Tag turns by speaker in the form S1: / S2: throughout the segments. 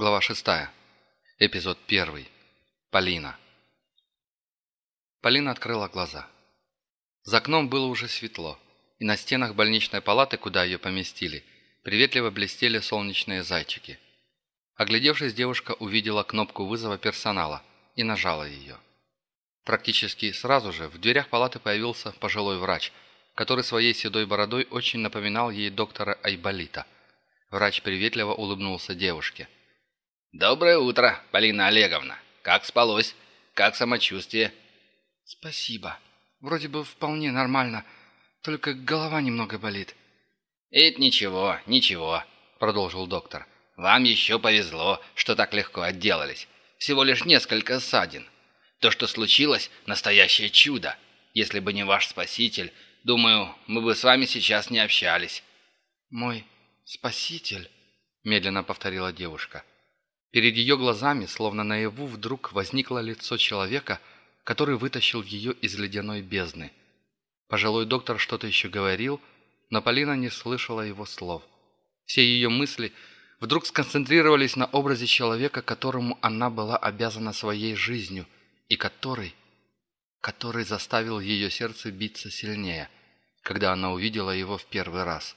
S1: Глава 6. Эпизод 1. Полина. Полина открыла глаза. За окном было уже светло, и на стенах больничной палаты, куда ее поместили, приветливо блестели солнечные зайчики. Оглядевшись, девушка увидела кнопку вызова персонала и нажала ее. Практически сразу же в дверях палаты появился пожилой врач, который своей седой бородой очень напоминал ей доктора Айболита. Врач приветливо улыбнулся девушке –
S2: «Доброе утро, Полина Олеговна. Как спалось? Как самочувствие?»
S3: «Спасибо. Вроде бы вполне нормально, только голова немного болит».
S2: «Это ничего, ничего», — продолжил доктор. «Вам еще повезло, что так легко отделались. Всего лишь несколько ссадин. То, что случилось, настоящее чудо. Если бы не ваш спаситель, думаю, мы бы с вами сейчас не общались».
S3: «Мой спаситель?» — медленно повторила девушка.
S1: Перед ее глазами, словно наяву, вдруг возникло лицо человека, который вытащил ее из ледяной бездны. Пожилой доктор что-то еще говорил, но Полина не слышала его слов. Все ее мысли вдруг сконцентрировались на образе человека, которому она была обязана своей жизнью, и который, который заставил ее сердце биться сильнее, когда она увидела его в первый раз.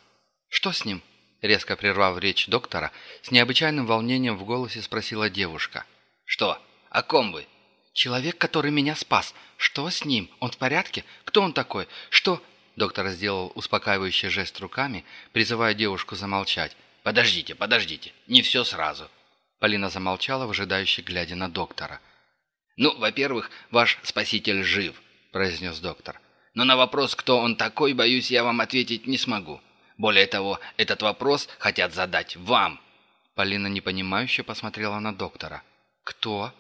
S1: «Что с ним?» Резко прервав речь доктора, с необычайным волнением в голосе спросила девушка.
S2: «Что? О ком вы?»
S3: «Человек, который меня спас. Что с ним? Он в порядке? Кто он такой? Что...»
S1: Доктор сделал успокаивающий жест руками, призывая девушку замолчать.
S2: «Подождите, подождите. Не все сразу».
S1: Полина замолчала, выжидающе глядя на доктора.
S2: «Ну, во-первых, ваш спаситель жив», – произнес доктор. «Но на вопрос, кто он такой, боюсь, я вам ответить не смогу. Более того, этот вопрос хотят задать вам».
S1: Полина непонимающе посмотрела на доктора. «Кто?»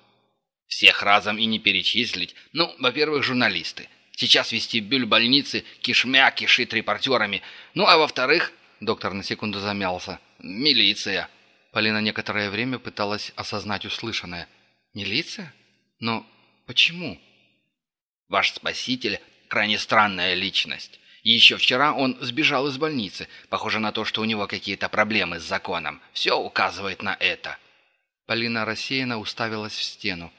S2: «Всех разом и не перечислить. Ну, во-первых, журналисты. Сейчас вестибюль больницы кишмя кишит репортерами. Ну, а во-вторых...» Доктор на секунду замялся. «Милиция».
S1: Полина некоторое время пыталась осознать услышанное. «Милиция? Но почему?»
S2: «Ваш спаситель – крайне странная личность. Еще вчера он сбежал из больницы. Похоже на то, что у него какие-то проблемы с законом. Все указывает на это».
S1: Полина рассеянно уставилась в стену.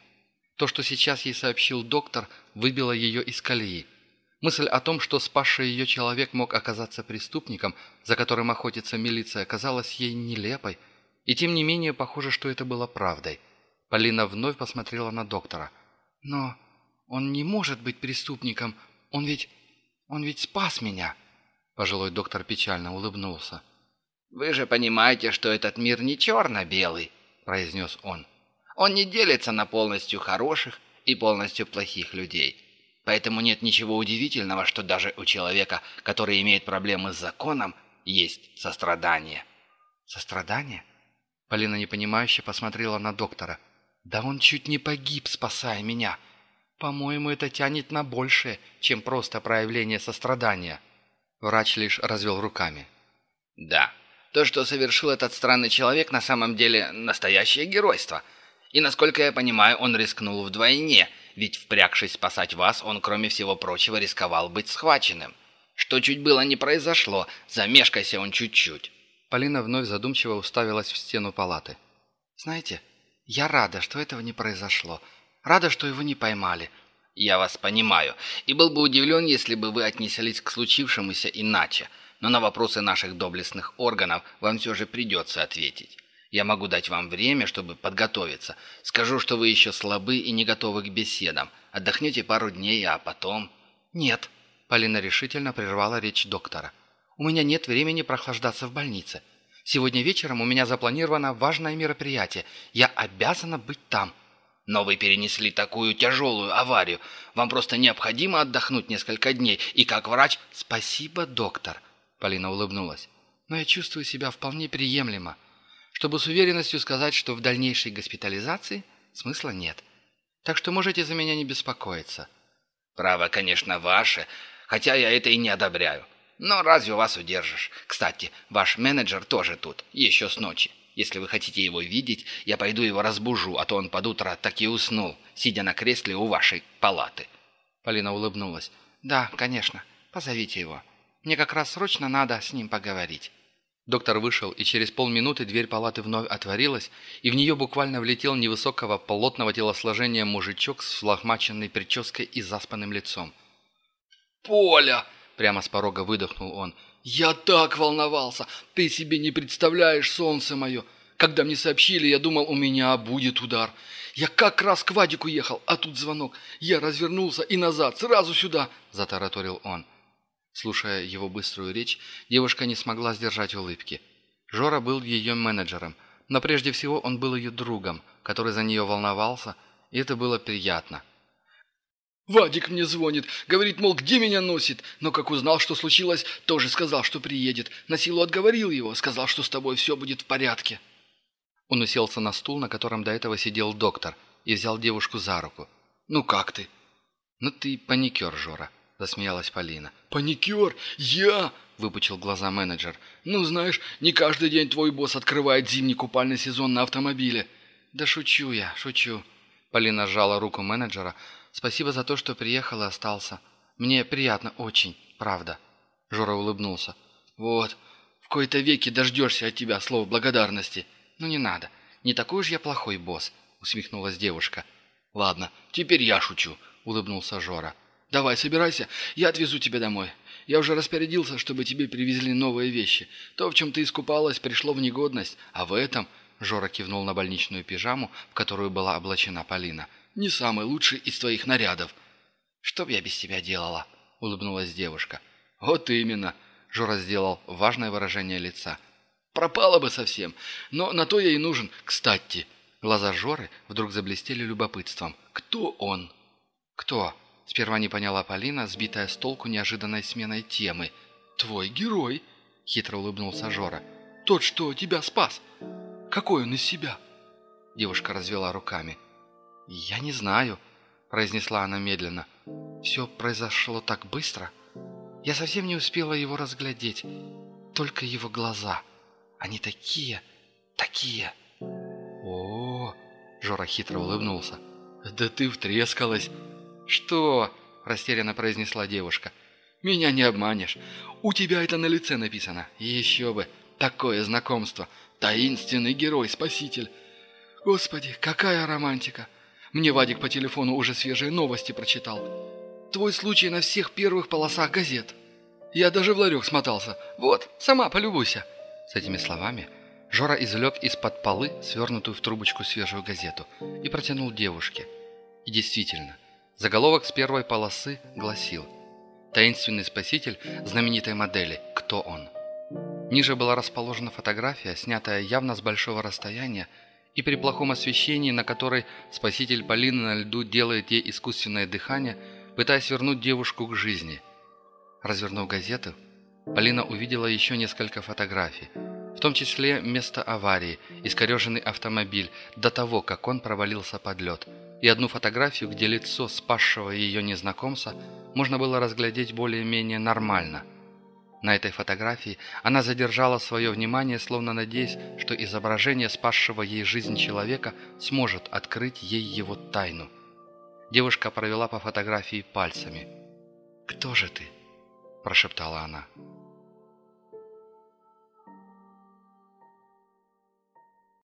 S1: То, что сейчас ей сообщил доктор, выбило ее из колеи. Мысль о том, что спасший ее человек мог оказаться преступником, за которым охотится милиция, казалась ей нелепой. И тем не менее, похоже, что это было правдой. Полина вновь посмотрела на доктора.
S3: «Но он не может быть преступником. Он ведь он ведь спас меня!»
S1: Пожилой доктор печально улыбнулся.
S2: «Вы же понимаете, что этот мир не черно-белый», — произнес он. «Он не делится на полностью хороших и полностью плохих людей. Поэтому нет ничего удивительного, что даже у человека, который имеет проблемы с законом, есть сострадание».
S3: «Сострадание?»
S1: Полина непонимающе посмотрела на доктора.
S3: «Да он чуть не погиб, спасая меня. «По-моему, это тянет на большее, чем просто проявление сострадания».
S1: Врач лишь развел руками.
S2: «Да, то, что совершил этот странный человек, на самом деле настоящее геройство. И, насколько я понимаю, он рискнул вдвойне, ведь, впрягшись спасать вас, он, кроме всего прочего, рисковал быть схваченным. Что чуть было не произошло, замешкайся он чуть-чуть».
S1: Полина вновь задумчиво уставилась в стену палаты.
S3: «Знаете, я рада, что этого не произошло. Рада, что его не поймали».
S2: «Я вас понимаю, и был бы удивлен, если бы вы отнеслись к случившемуся иначе, но на вопросы наших доблестных органов вам все же придется ответить. Я могу дать вам время, чтобы подготовиться. Скажу, что вы еще слабы и не готовы к беседам. Отдохнете пару дней, а потом...»
S3: «Нет», — Полина решительно прервала речь доктора. «У меня нет времени прохлаждаться в больнице. Сегодня вечером у меня запланировано важное мероприятие. Я обязана быть там».
S2: Но вы перенесли такую тяжелую аварию. Вам просто необходимо отдохнуть несколько дней. И как врач...
S3: Спасибо, доктор. Полина улыбнулась. Но я чувствую себя вполне приемлемо. Чтобы с уверенностью сказать, что в дальнейшей госпитализации смысла нет. Так что можете за меня не беспокоиться.
S2: Право, конечно, ваше, хотя я это и не одобряю. Но разве вас удержишь? Кстати, ваш менеджер тоже тут, еще с ночи. Если вы хотите его видеть, я пойду его разбужу, а то он под утро так и уснул, сидя на кресле у вашей палаты».
S3: Полина улыбнулась. «Да, конечно. Позовите его. Мне как раз срочно надо с ним поговорить».
S1: Доктор вышел, и через полминуты дверь палаты вновь отворилась, и в нее буквально влетел невысокого плотного телосложения мужичок с взлохмаченной прической и заспанным лицом.
S3: «Поля!»
S1: — прямо с порога выдохнул он.
S3: «Я так волновался! Ты себе не представляешь, солнце мое! Когда мне сообщили, я думал, у меня будет удар. Я как раз к Вадику ехал, а тут звонок. Я развернулся и назад, сразу сюда!» — затараторил он.
S1: Слушая его быструю речь, девушка не смогла сдержать улыбки. Жора был ее менеджером, но прежде всего он был ее другом, который за нее волновался, и это было приятно.
S3: «Вадик мне звонит, говорит, мол, где меня носит, но как узнал, что случилось, тоже сказал, что приедет. На силу отговорил его, сказал, что с тобой все будет в порядке».
S1: Он уселся на стул, на котором до этого сидел доктор, и взял девушку за руку.
S3: «Ну как ты?»
S1: «Ну ты паникер, Жора», – засмеялась Полина.
S3: «Паникер? Я?» – выпучил глаза менеджер. «Ну, знаешь, не каждый день твой босс открывает зимний купальный сезон на автомобиле».
S1: «Да шучу я, шучу». Полина сжала руку менеджера. «Спасибо за то, что приехал и остался. Мне приятно очень, правда». Жора улыбнулся.
S3: «Вот, в кои-то веки дождешься от тебя слов благодарности».
S1: «Ну не надо. Не такой уж я плохой босс», — усмехнулась девушка.
S3: «Ладно, теперь я шучу», — улыбнулся Жора. «Давай, собирайся, я отвезу тебя домой. Я уже распорядился, чтобы тебе привезли новые вещи. То, в чем ты искупалась, пришло в негодность, а в этом...» Жора кивнул на больничную пижаму, в которую была облачена Полина. «Не самый лучший из твоих нарядов».
S1: «Что б я без тебя делала?» — улыбнулась девушка.
S3: «Вот именно!» — Жора сделал важное выражение лица. «Пропала бы совсем, но на то я и нужен, кстати».
S1: Глаза Жоры вдруг заблестели любопытством.
S3: «Кто он?»
S1: «Кто?» Сперва не поняла Полина, сбитая с толку неожиданной сменой темы.
S3: «Твой герой», — хитро улыбнулся Жора. «Тот, что тебя спас. Какой он из себя?»
S1: Девушка развела руками. «Я не знаю», — произнесла она медленно. «Все произошло так быстро. Я совсем не успела его разглядеть. Только его глаза. Они такие, такие».
S3: «О-о-о!»
S1: Жора хитро улыбнулся.
S3: «Да ты втрескалась!»
S1: «Что?» – растерянно произнесла девушка.
S3: «Меня не обманешь. У тебя это на лице написано. Еще бы. Такое знакомство. Таинственный герой-спаситель. Господи, какая романтика. Мне Вадик по телефону уже свежие новости прочитал. Твой случай на всех первых полосах газет. Я даже в ларек смотался. Вот, сама полюбуйся».
S1: С этими словами Жора извлек из-под полы свернутую в трубочку свежую газету и протянул девушке. И действительно, Заголовок с первой полосы гласил «Таинственный спаситель знаменитой модели. Кто он?». Ниже была расположена фотография, снятая явно с большого расстояния, и при плохом освещении, на которой спаситель Полины на льду делает ей искусственное дыхание, пытаясь вернуть девушку к жизни. Развернув газету, Полина увидела еще несколько фотографий, в том числе место аварии, искореженный автомобиль, до того, как он провалился под лед – и одну фотографию, где лицо спасшего ее незнакомца можно было разглядеть более-менее нормально. На этой фотографии она задержала свое внимание, словно надеясь, что изображение спасшего ей жизнь человека сможет открыть ей его тайну. Девушка провела по фотографии пальцами. «Кто же ты?» – прошептала она.